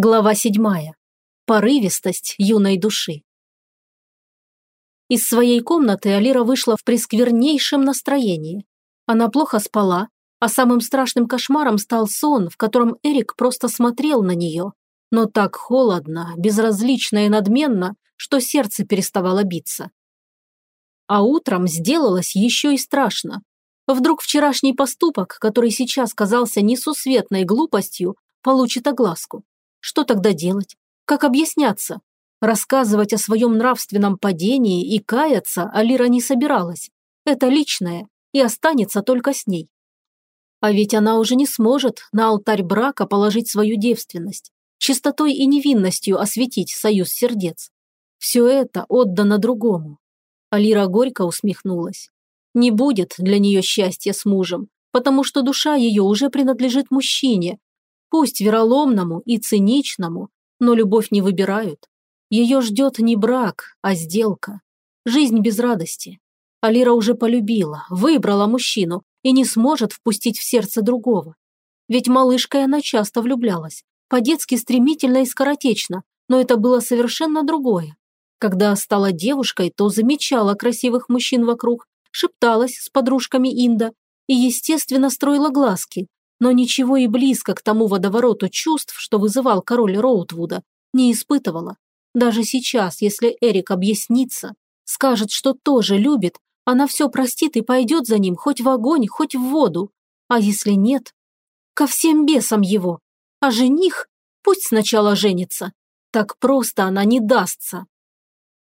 Глава седьмая. Порывистость юной души. Из своей комнаты Алира вышла в пресквернейшем настроении. Она плохо спала, а самым страшным кошмаром стал сон, в котором Эрик просто смотрел на нее, но так холодно, безразлично и надменно, что сердце переставало биться. А утром сделалось еще и страшно. Вдруг вчерашний поступок, который сейчас казался несусветной глупостью, получит огласку. Что тогда делать? Как объясняться? Рассказывать о своем нравственном падении и каяться Алира не собиралась. Это личное и останется только с ней. А ведь она уже не сможет на алтарь брака положить свою девственность, чистотой и невинностью осветить союз сердец. Все это отдано другому. Алира горько усмехнулась. Не будет для нее счастья с мужем, потому что душа ее уже принадлежит мужчине, Пусть вероломному и циничному, но любовь не выбирают. Ее ждет не брак, а сделка. Жизнь без радости. Алира уже полюбила, выбрала мужчину и не сможет впустить в сердце другого. Ведь малышкой она часто влюблялась, по-детски стремительно и скоротечно, но это было совершенно другое. Когда стала девушкой, то замечала красивых мужчин вокруг, шепталась с подружками Инда и, естественно, строила глазки, но ничего и близко к тому водовороту чувств, что вызывал король Роутвуда, не испытывала. Даже сейчас, если Эрик объяснится, скажет, что тоже любит, она все простит и пойдет за ним хоть в огонь, хоть в воду. А если нет? Ко всем бесам его. А жених пусть сначала женится. Так просто она не дастся.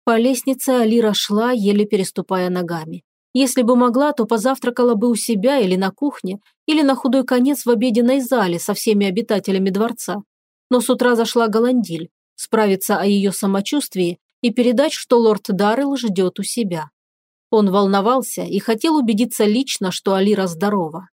По лестнице Алира шла, еле переступая ногами. Если бы могла, то позавтракала бы у себя или на кухне, или на худой конец в обеденной зале со всеми обитателями дворца. Но с утра зашла Голандиль, справиться о ее самочувствии и передать, что лорд Даррелл ждет у себя. Он волновался и хотел убедиться лично, что Алира здорова.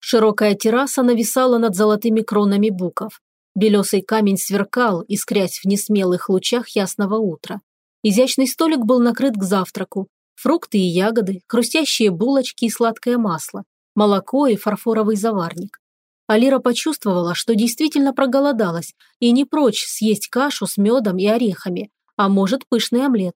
Широкая терраса нависала над золотыми кронами буков. Белесый камень сверкал, искрясь в несмелых лучах ясного утра. Изящный столик был накрыт к завтраку. Фрукты и ягоды, хрустящие булочки и сладкое масло, молоко и фарфоровый заварник. Алира почувствовала, что действительно проголодалась и не прочь съесть кашу с медом и орехами, а может пышный омлет.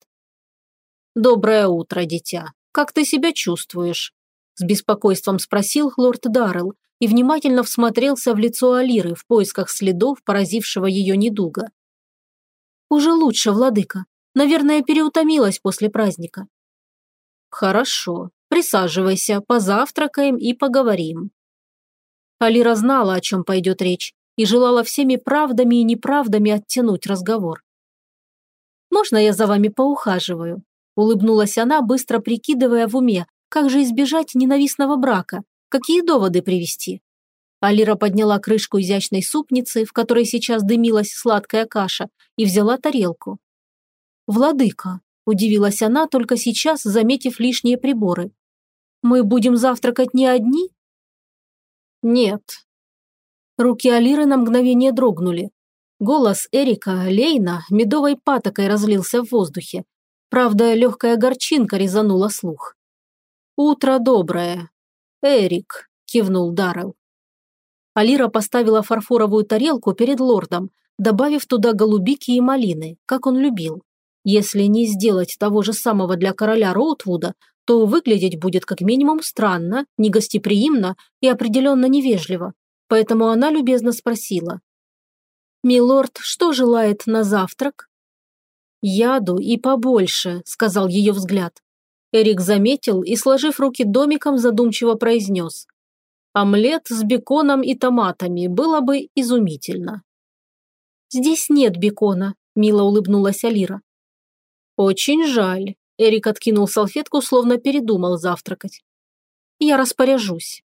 «Доброе утро, дитя. Как ты себя чувствуешь?» С беспокойством спросил лорд Даррелл и внимательно всмотрелся в лицо Алиры в поисках следов поразившего ее недуга. «Уже лучше, владыка. Наверное, переутомилась после праздника. Хорошо, присаживайся, позавтракаем и поговорим. Алира знала, о чем пойдет речь, и желала всеми правдами и неправдами оттянуть разговор. «Можно я за вами поухаживаю?» – улыбнулась она, быстро прикидывая в уме, как же избежать ненавистного брака, какие доводы привести. Алира подняла крышку изящной супницы, в которой сейчас дымилась сладкая каша, и взяла тарелку. «Владыка», – удивилась она, только сейчас заметив лишние приборы. «Мы будем завтракать не одни?» «Нет». Руки Алиры на мгновение дрогнули. Голос Эрика Лейна медовой патокой разлился в воздухе. Правда, легкая горчинка резанула слух. «Утро доброе. Эрик», – кивнул Даррелл. Алира поставила фарфоровую тарелку перед лордом, добавив туда голубики и малины, как он любил. Если не сделать того же самого для короля Роутвуда, то выглядеть будет как минимум странно, негостеприимно и определенно невежливо. Поэтому она любезно спросила. «Милорд, что желает на завтрак?» «Яду и побольше», – сказал ее взгляд. Эрик заметил и, сложив руки домиком, задумчиво произнес. «Омлет с беконом и томатами было бы изумительно». «Здесь нет бекона», – мило улыбнулась Алира. «Очень жаль», – Эрик откинул салфетку, словно передумал завтракать. «Я распоряжусь».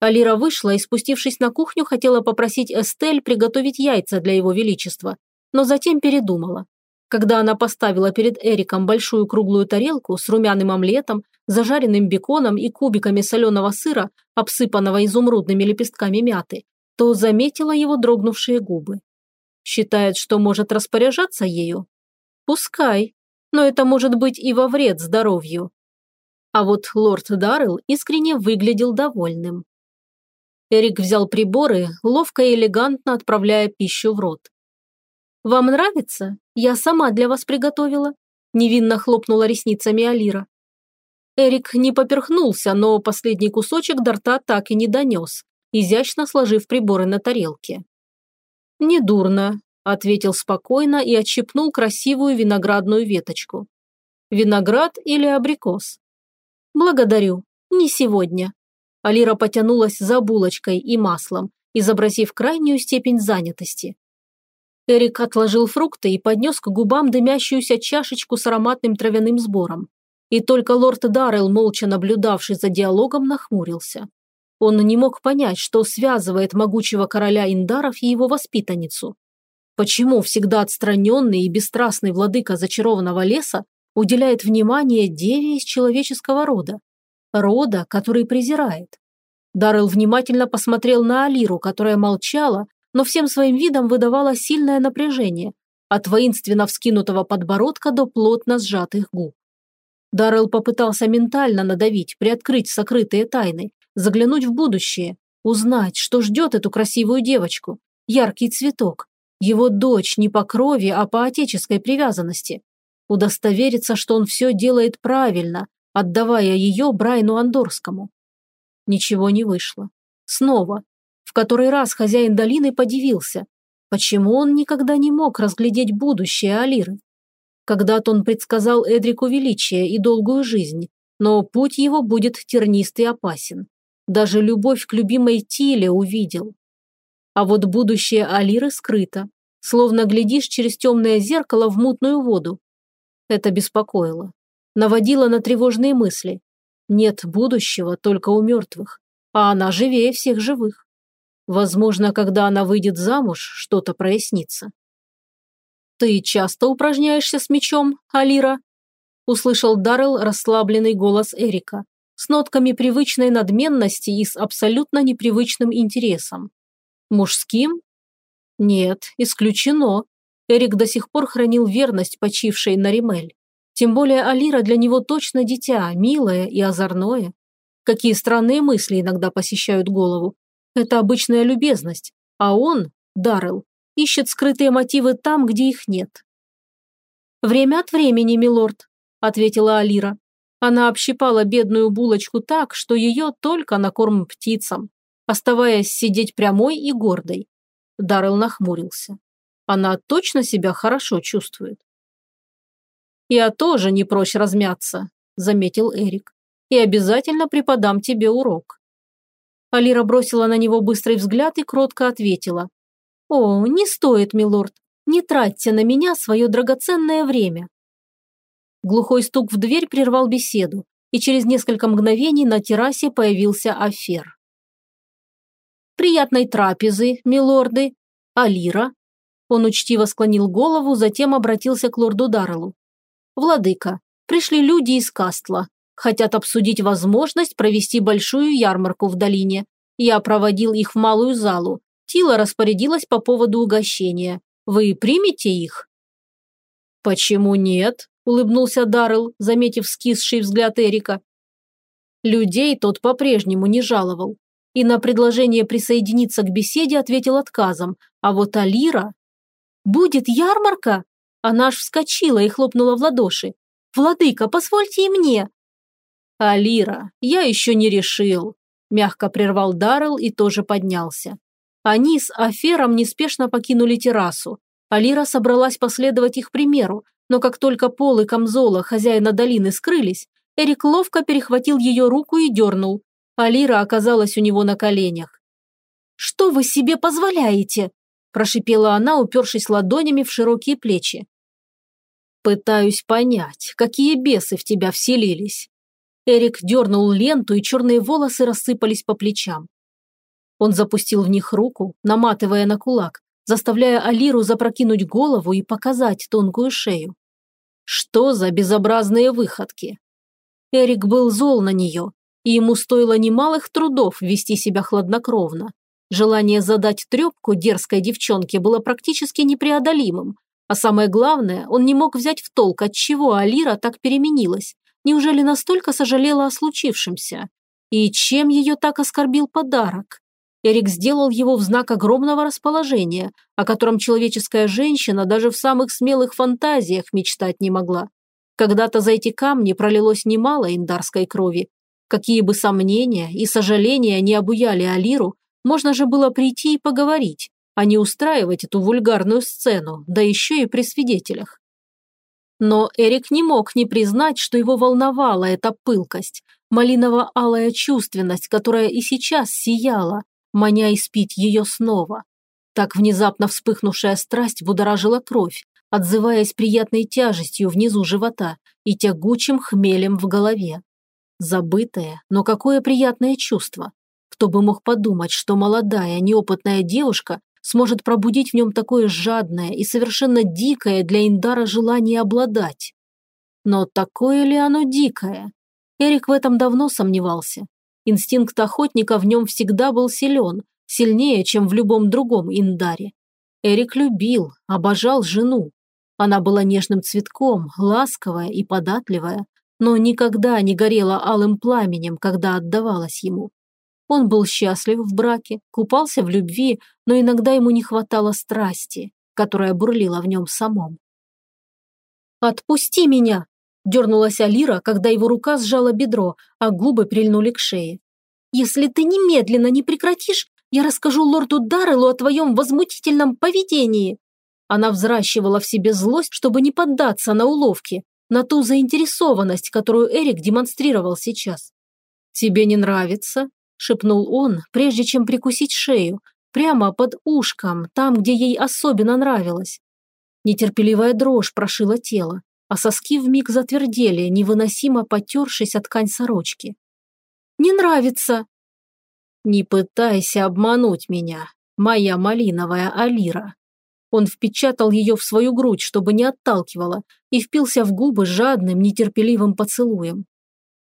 Алира вышла и, спустившись на кухню, хотела попросить Эстель приготовить яйца для его величества, но затем передумала. Когда она поставила перед Эриком большую круглую тарелку с румяным омлетом, зажаренным беконом и кубиками соленого сыра, обсыпанного изумрудными лепестками мяты, то заметила его дрогнувшие губы. Считает, что может распоряжаться ею? Пускай но это может быть и во вред здоровью. А вот лорд Даррелл искренне выглядел довольным. Эрик взял приборы, ловко и элегантно отправляя пищу в рот. «Вам нравится? Я сама для вас приготовила», – невинно хлопнула ресницами Алира. Эрик не поперхнулся, но последний кусочек до рта так и не донес, изящно сложив приборы на тарелке. «Недурно», – ответил спокойно и отщипнул красивую виноградную веточку. «Виноград или абрикос?» «Благодарю. Не сегодня». Алира потянулась за булочкой и маслом, изобразив крайнюю степень занятости. Эрик отложил фрукты и поднес к губам дымящуюся чашечку с ароматным травяным сбором. И только лорд Даррелл, молча наблюдавший за диалогом, нахмурился. Он не мог понять, что связывает могучего короля Индаров и его воспитанницу. Почему всегда отстраненный и бесстрастный владыка зачарованного леса уделяет внимание деве из человеческого рода? рода, который презирает. Даррелл внимательно посмотрел на Алиру, которая молчала, но всем своим видом выдавала сильное напряжение, от воинственно вскинутого подбородка до плотно сжатых губ. Даррелл попытался ментально надавить, приоткрыть сокрытые тайны, заглянуть в будущее, узнать, что ждет эту красивую девочку, яркий цветок, его дочь не по крови, а по отеческой привязанности. Удостовериться, что он все делает правильно, отдавая ее Брайну Андорскому. Ничего не вышло. Снова. В который раз хозяин долины подивился, почему он никогда не мог разглядеть будущее Алиры. Когда-то он предсказал Эдрику величие и долгую жизнь, но путь его будет тернист и опасен. Даже любовь к любимой Тиле увидел. А вот будущее Алиры скрыто, словно глядишь через темное зеркало в мутную воду. Это беспокоило наводила на тревожные мысли. Нет будущего только у мертвых, а она живее всех живых. Возможно, когда она выйдет замуж, что-то прояснится. «Ты часто упражняешься с мечом, Алира?» услышал Даррелл расслабленный голос Эрика с нотками привычной надменности и с абсолютно непривычным интересом. «Мужским?» «Нет, исключено». Эрик до сих пор хранил верность почившей на Римель. Тем более Алира для него точно дитя, милое и озорное. Какие странные мысли иногда посещают голову. Это обычная любезность, а он, Даррелл, ищет скрытые мотивы там, где их нет. «Время от времени, милорд», – ответила Алира. Она общипала бедную булочку так, что ее только на корм птицам, оставаясь сидеть прямой и гордой. Даррелл нахмурился. Она точно себя хорошо чувствует. «Я тоже не прочь размяться», – заметил Эрик. «И обязательно преподам тебе урок». Алира бросила на него быстрый взгляд и кротко ответила. «О, не стоит, милорд. Не тратьте на меня свое драгоценное время». Глухой стук в дверь прервал беседу, и через несколько мгновений на террасе появился Афер. «Приятной трапезы, милорды! Алира!» Он учтиво склонил голову, затем обратился к лорду Дарреллу. «Владыка, пришли люди из Кастла. Хотят обсудить возможность провести большую ярмарку в долине. Я проводил их в малую залу. Тила распорядилась по поводу угощения. Вы примете их?» «Почему нет?» – улыбнулся Даррелл, заметив скисший взгляд Эрика. Людей тот по-прежнему не жаловал. И на предложение присоединиться к беседе ответил отказом. А вот Алира... «Будет ярмарка?» Она аж вскочила и хлопнула в ладоши. «Владыка, позвольте и мне!» «Алира, я еще не решил», – мягко прервал Даррелл и тоже поднялся. Они с Афером неспешно покинули террасу. Алира собралась последовать их примеру, но как только пол и камзола хозяина долины скрылись, Эрик ловко перехватил ее руку и дернул. Алира оказалась у него на коленях. «Что вы себе позволяете?» – прошипела она, упершись ладонями в широкие плечи. Пытаюсь понять, какие бесы в тебя вселились. Эрик дернул ленту, и черные волосы рассыпались по плечам. Он запустил в них руку, наматывая на кулак, заставляя Алиру запрокинуть голову и показать тонкую шею. Что за безобразные выходки? Эрик был зол на нее, и ему стоило немалых трудов вести себя хладнокровно. Желание задать трепку дерзкой девчонке было практически непреодолимым, а самое главное, он не мог взять в толк, от чего Алира так переменилась. Неужели настолько сожалела о случившемся? И чем ее так оскорбил подарок? Эрик сделал его в знак огромного расположения, о котором человеческая женщина даже в самых смелых фантазиях мечтать не могла. Когда-то за эти камни пролилось немало индарской крови. Какие бы сомнения и сожаления не обуяли Алиру, можно же было прийти и поговорить, а не устраивать эту вульгарную сцену, да еще и при свидетелях. Но Эрик не мог не признать, что его волновала эта пылкость, малиново-алая чувственность, которая и сейчас сияла, маня испить ее снова. Так внезапно вспыхнувшая страсть будоражила кровь, отзываясь приятной тяжестью внизу живота и тягучим хмелем в голове. Забытое, но какое приятное чувство. Кто бы мог подумать, что молодая, неопытная девушка сможет пробудить в нем такое жадное и совершенно дикое для Индара желание обладать. Но такое ли оно дикое? Эрик в этом давно сомневался. Инстинкт охотника в нем всегда был силен, сильнее, чем в любом другом Индаре. Эрик любил, обожал жену. Она была нежным цветком, ласковая и податливая, но никогда не горела алым пламенем, когда отдавалась ему. Он был счастлив в браке, купался в любви, но иногда ему не хватало страсти, которая бурлила в нем самом. «Отпусти меня!» Дернулась Алира, когда его рука сжала бедро, а губы прильнули к шее. «Если ты немедленно не прекратишь, я расскажу лорду Дарреллу о твоем возмутительном поведении». Она взращивала в себе злость, чтобы не поддаться на уловки, на ту заинтересованность, которую Эрик демонстрировал сейчас. «Тебе не нравится?» – шепнул он, прежде чем прикусить шею, прямо под ушком, там, где ей особенно нравилось. Нетерпеливая дрожь прошила тело а соски вмиг затвердели, невыносимо потершись от ткань сорочки. «Не нравится!» «Не пытайся обмануть меня, моя малиновая Алира!» Он впечатал ее в свою грудь, чтобы не отталкивала, и впился в губы жадным, нетерпеливым поцелуем.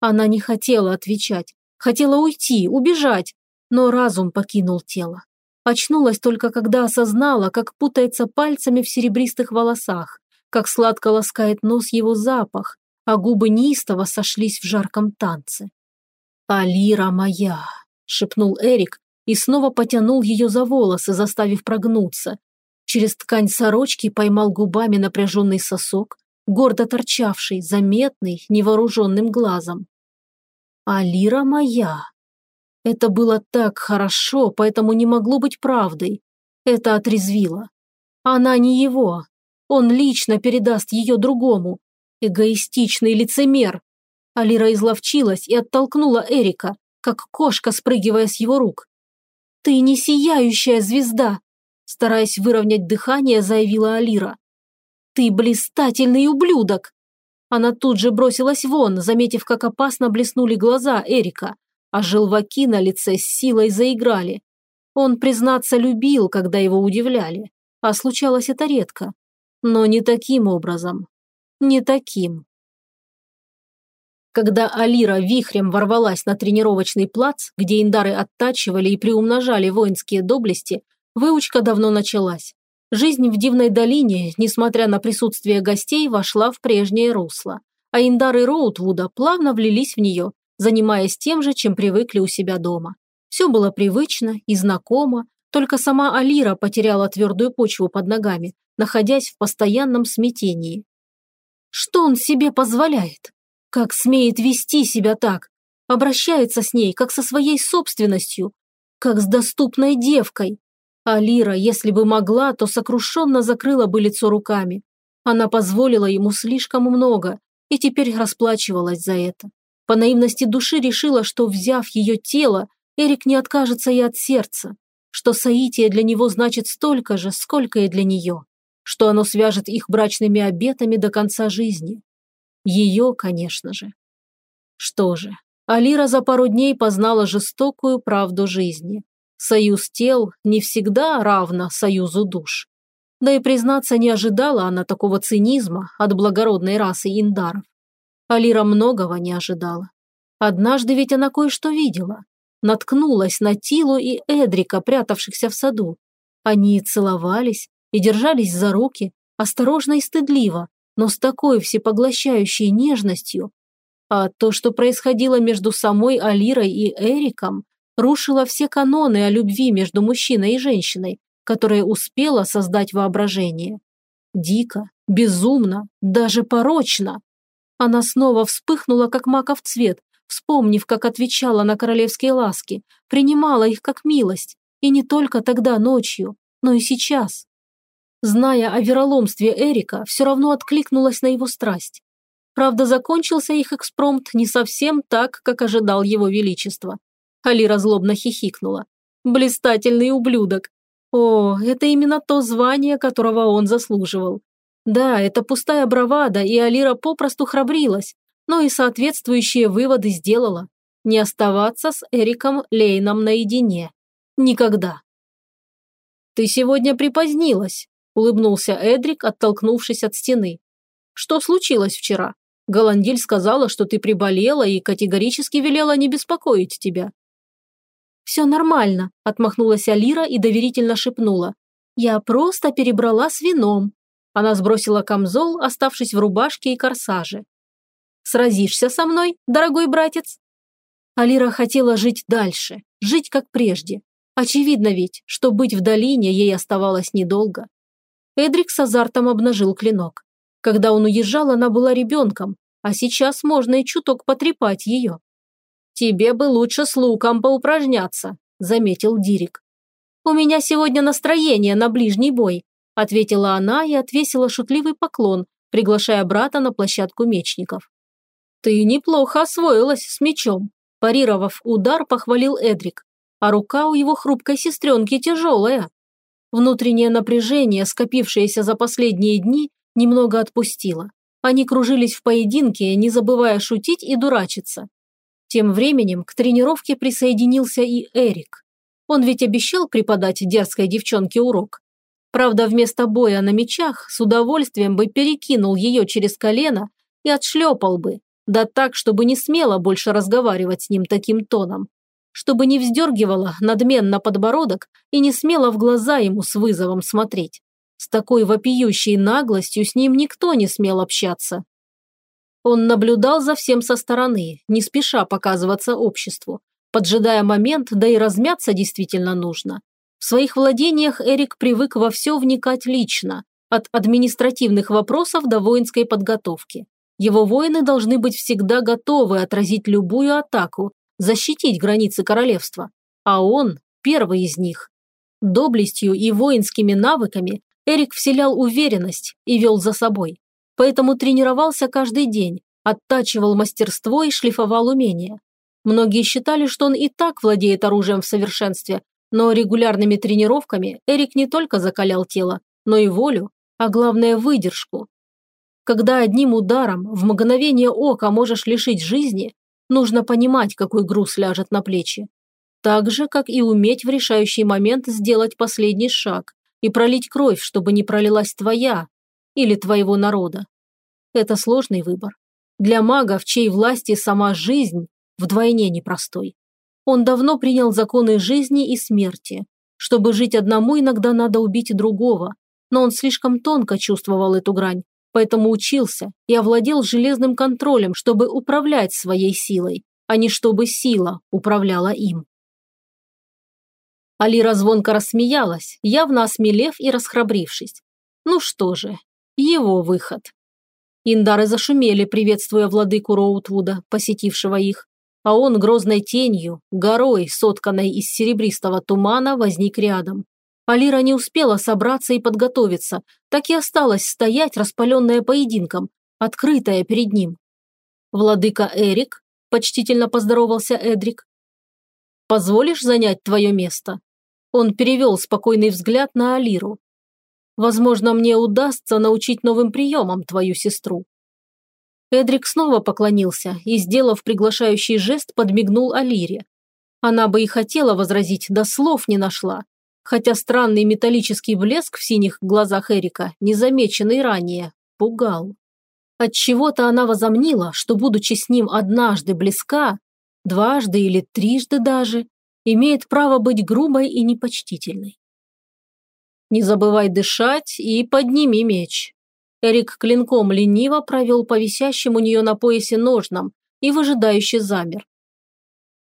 Она не хотела отвечать, хотела уйти, убежать, но разум покинул тело. Очнулась только когда осознала, как путается пальцами в серебристых волосах, как сладко ласкает нос его запах, а губы неистово сошлись в жарком танце. «Алира моя!» – шепнул Эрик и снова потянул ее за волосы, заставив прогнуться. Через ткань сорочки поймал губами напряженный сосок, гордо торчавший, заметный, невооруженным глазом. «Алира моя!» Это было так хорошо, поэтому не могло быть правдой. Это отрезвило. Она не его, он лично передаст ее другому. Эгоистичный лицемер. Алира изловчилась и оттолкнула Эрика, как кошка, спрыгивая с его рук. «Ты не сияющая звезда!» Стараясь выровнять дыхание, заявила Алира. «Ты блистательный ублюдок!» Она тут же бросилась вон, заметив, как опасно блеснули глаза Эрика, а желваки на лице с силой заиграли. Он, признаться, любил, когда его удивляли, а случалось это редко. Но не таким образом. Не таким. Когда Алира вихрем ворвалась на тренировочный плац, где индары оттачивали и приумножали воинские доблести, выучка давно началась. Жизнь в Дивной долине, несмотря на присутствие гостей, вошла в прежнее русло, а индары Роутвуда плавно влились в нее, занимаясь тем же, чем привыкли у себя дома. Все было привычно и знакомо, только сама Алира потеряла твердую почву под ногами, находясь в постоянном смятении. Что он себе позволяет? Как смеет вести себя так? Обращается с ней, как со своей собственностью, как с доступной девкой. А Лира, если бы могла, то сокрушенно закрыла бы лицо руками. Она позволила ему слишком много и теперь расплачивалась за это. По наивности души решила, что, взяв ее тело, Эрик не откажется и от сердца, что соитие для него значит столько же, сколько и для нее что оно свяжет их брачными обетами до конца жизни. Ее, конечно же. Что же, Алира за пару дней познала жестокую правду жизни. Союз тел не всегда равно союзу душ. Да и, признаться, не ожидала она такого цинизма от благородной расы индаров. Алира многого не ожидала. Однажды ведь она кое-что видела. Наткнулась на Тилу и Эдрика, прятавшихся в саду. Они целовались, и держались за руки, осторожно и стыдливо, но с такой всепоглощающей нежностью. А то, что происходило между самой Алирой и Эриком, рушила все каноны о любви между мужчиной и женщиной, которые успела создать воображение. Дико, безумно, даже порочно. Она снова вспыхнула, как маков цвет, вспомнив, как отвечала на королевские ласки, принимала их как милость, и не только тогда ночью, но и сейчас. Зная о вероломстве Эрика, все равно откликнулась на его страсть. Правда, закончился их экспромт не совсем так, как ожидал его величество. Алира злобно хихикнула. «Блистательный ублюдок! О, это именно то звание, которого он заслуживал. Да, это пустая бравада, и Алира попросту храбрилась, но и соответствующие выводы сделала. Не оставаться с Эриком Лейном наедине. Никогда. «Ты сегодня припозднилась», – улыбнулся Эдрик, оттолкнувшись от стены. «Что случилось вчера? Голандиль сказала, что ты приболела и категорически велела не беспокоить тебя». «Все нормально», – отмахнулась Алира и доверительно шепнула. «Я просто перебрала с вином». Она сбросила камзол, оставшись в рубашке и корсаже. «Сразишься со мной, дорогой братец?» Алира хотела жить дальше, жить как прежде. Очевидно ведь, что быть в долине ей оставалось недолго. Эдрик с азартом обнажил клинок. Когда он уезжал, она была ребенком, а сейчас можно и чуток потрепать ее. «Тебе бы лучше с луком поупражняться», – заметил Дирик. «У меня сегодня настроение на ближний бой», – ответила она и отвесила шутливый поклон, приглашая брата на площадку мечников. «Ты неплохо освоилась с мечом», – парировав удар, похвалил Эдрик. «А рука у его хрупкой сестренки тяжелая». Внутреннее напряжение, скопившееся за последние дни, немного отпустило. Они кружились в поединке, не забывая шутить и дурачиться. Тем временем к тренировке присоединился и Эрик. Он ведь обещал преподать дерзкой девчонке урок. Правда, вместо боя на мечах с удовольствием бы перекинул ее через колено и отшлепал бы, да так, чтобы не смело больше разговаривать с ним таким тоном. Чтобы не вздергивала надменно подбородок и не смело в глаза ему с вызовом смотреть. С такой вопиющей наглостью с ним никто не смел общаться. Он наблюдал за всем со стороны, не спеша показываться обществу, поджидая момент, да и размяться действительно нужно. В своих владениях Эрик привык во все вникать лично, от административных вопросов до воинской подготовки. Его воины должны быть всегда готовы отразить любую атаку, защитить границы королевства. А он – первый из них. Доблестью и воинскими навыками Эрик вселял уверенность и вел за собой поэтому тренировался каждый день, оттачивал мастерство и шлифовал умения. Многие считали, что он и так владеет оружием в совершенстве, но регулярными тренировками Эрик не только закалял тело, но и волю, а главное выдержку. Когда одним ударом в мгновение ока можешь лишить жизни, нужно понимать, какой груз ляжет на плечи. Так же, как и уметь в решающий момент сделать последний шаг и пролить кровь, чтобы не пролилась твоя или твоего народа. Это сложный выбор. Для мага, в чьей власти сама жизнь, вдвойне непростой. Он давно принял законы жизни и смерти. Чтобы жить одному, иногда надо убить другого. Но он слишком тонко чувствовал эту грань, поэтому учился и овладел железным контролем, чтобы управлять своей силой, а не чтобы сила управляла им. Алира звонко рассмеялась, явно осмелев и расхрабрившись. Ну что же, его выход. Индары зашумели, приветствуя владыку Роутвуда, посетившего их, а он грозной тенью, горой, сотканной из серебристого тумана, возник рядом. Алира не успела собраться и подготовиться, так и осталась стоять, распаленная поединком, открытая перед ним. «Владыка Эрик», – почтительно поздоровался Эдрик, – «позволишь занять твое место?» Он перевел спокойный взгляд на Алиру, Возможно, мне удастся научить новым приемам твою сестру». Эдрик снова поклонился и, сделав приглашающий жест, подмигнул Алире. Она бы и хотела возразить, да слов не нашла, хотя странный металлический блеск в синих глазах Эрика, незамеченный ранее, пугал. Отчего-то она возомнила, что, будучи с ним однажды близка, дважды или трижды даже, имеет право быть грубой и непочтительной. Не забывай дышать и подними меч». Эрик клинком лениво провел по висящему у нее на поясе ножнам и выжидающе замер.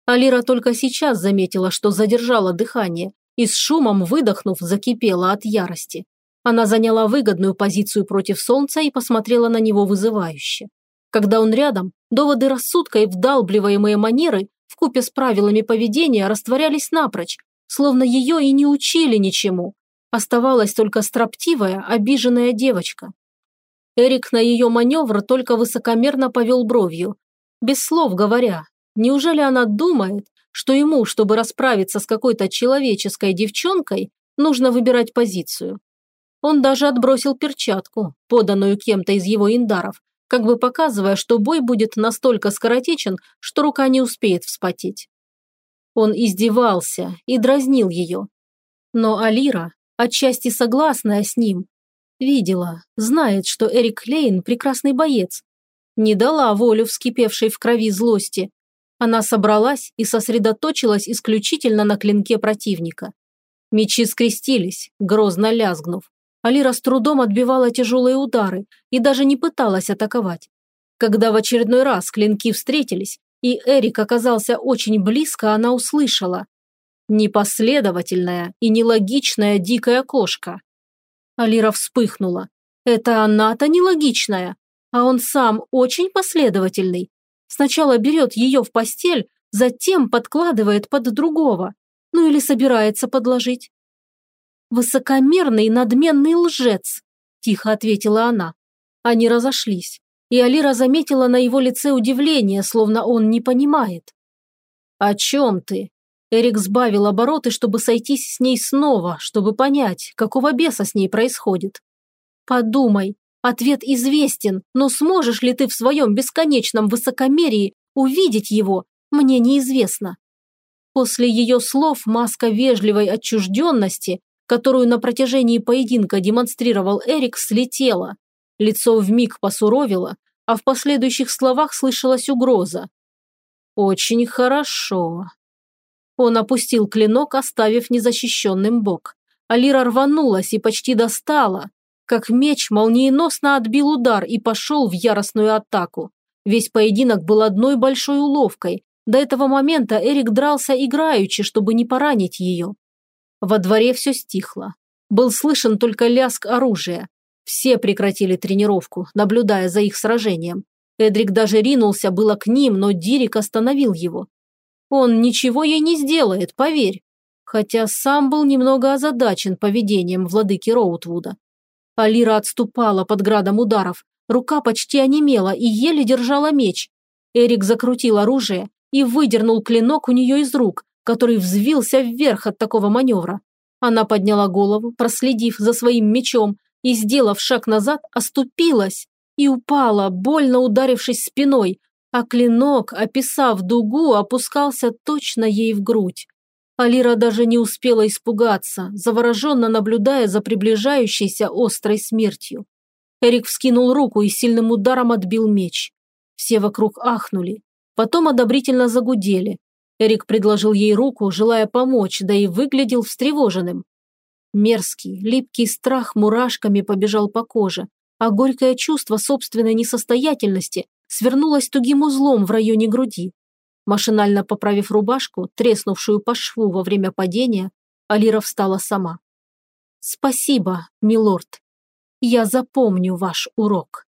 Алира только сейчас заметила, что задержала дыхание и с шумом выдохнув, закипела от ярости. Она заняла выгодную позицию против солнца и посмотрела на него вызывающе. Когда он рядом, доводы рассудка и вдалбливаемые манеры вкупе с правилами поведения растворялись напрочь, словно ее и не учили ничему. Оставалась только строптивая, обиженная девочка. Эрик на ее маневр только высокомерно повел бровью, без слов говоря, неужели она думает, что ему, чтобы расправиться с какой-то человеческой девчонкой, нужно выбирать позицию? Он даже отбросил перчатку, поданную кем-то из его индаров, как бы показывая, что бой будет настолько скоротечен, что рука не успеет вспотеть. Он издевался и дразнил ее. Но Алира, отчасти согласная с ним, видела, знает, что Эрик Лейн прекрасный боец. Не дала волю вскипевшей в крови злости. Она собралась и сосредоточилась исключительно на клинке противника. Мечи скрестились, грозно лязгнув. Алира с трудом отбивала тяжелые удары и даже не пыталась атаковать. Когда в очередной раз клинки встретились, и Эрик оказался очень близко, она услышала. Непоследовательная и нелогичная дикая кошка. Алира вспыхнула. Это она-то нелогичная, а он сам очень последовательный. Сначала берет ее в постель, затем подкладывает под другого. Ну или собирается подложить. «Высокомерный надменный лжец», – тихо ответила она. Они разошлись, и Алира заметила на его лице удивление, словно он не понимает. «О чем ты?» Эрик сбавил обороты, чтобы сойтись с ней снова, чтобы понять, какого беса с ней происходит. «Подумай, ответ известен, но сможешь ли ты в своем бесконечном высокомерии увидеть его, мне неизвестно». После ее слов маска вежливой отчужденности которую на протяжении поединка демонстрировал Эрик, слетела. Лицо вмиг посуровило, а в последующих словах слышалась угроза. «Очень хорошо». Он опустил клинок, оставив незащищенным бок. Алира рванулась и почти достала. Как меч молниеносно отбил удар и пошел в яростную атаку. Весь поединок был одной большой уловкой. До этого момента Эрик дрался играючи, чтобы не поранить ее. Во дворе все стихло. Был слышен только лязг оружия. Все прекратили тренировку, наблюдая за их сражением. Эдрик даже ринулся было к ним, но Дирик остановил его. Он ничего ей не сделает, поверь. Хотя сам был немного озадачен поведением владыки Роутвуда. Алира отступала под градом ударов, рука почти онемела и еле держала меч. Эрик закрутил оружие и выдернул клинок у нее из рук, который взвился вверх от такого маневра. Она подняла голову, проследив за своим мечом, и, сделав шаг назад, оступилась и упала, больно ударившись спиной, а клинок, описав дугу, опускался точно ей в грудь. Алира даже не успела испугаться, завороженно наблюдая за приближающейся острой смертью. Эрик вскинул руку и сильным ударом отбил меч. Все вокруг ахнули, потом одобрительно загудели, Эрик предложил ей руку, желая помочь, да и выглядел встревоженным. Мерзкий, липкий страх мурашками побежал по коже, а горькое чувство собственной несостоятельности свернулось тугим узлом в районе груди. Машинально поправив рубашку, треснувшую по шву во время падения, Алира встала сама. «Спасибо, милорд. Я запомню ваш урок».